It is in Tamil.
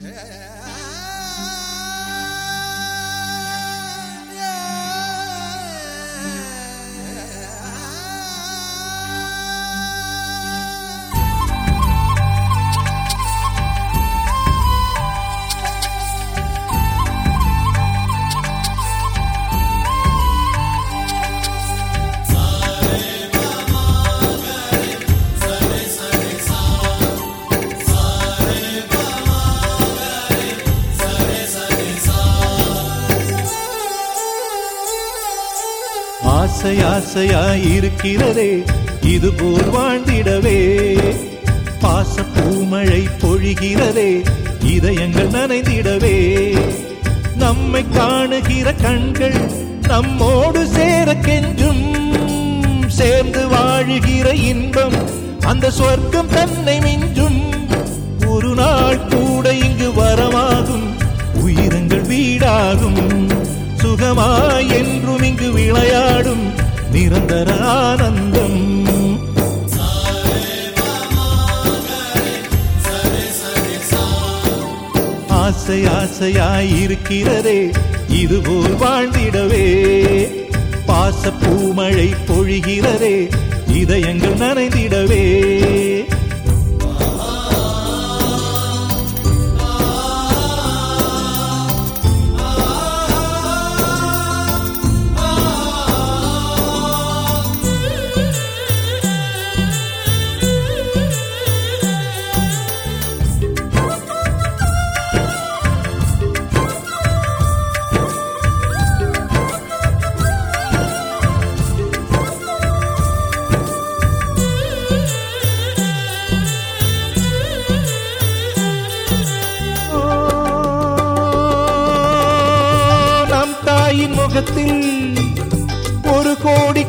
Yeah. ஆசை ஆசையாய் இருக்கிறதே இது போல் வாழ்ந்திடவே. பாச பூமழை பொழிகிறதே இதயங்கள் நனைந்திடவே. நம்மை காணுகிற கண்கள் நம்மோடு சேர கெஞ்சும். சேர்ந்து வாழுகிற இன்பம் அந்த சொர்க்கம் தன்னை மிஞ்சும். ஒரு நாள் கூட இங்கு வரமாகும் உயிரங்கள் வீடாகும். சுகமாய் என்றும் நிரந்தர ஆனந்தம். ஆசை ஆசையாயிருக்கிறதே இதுபோல் வாழ்ந்திடவே. பாச பூமழை பொழிகிறதே இதயங்கள் தாயின் முகத்தில் ஒரு கோடி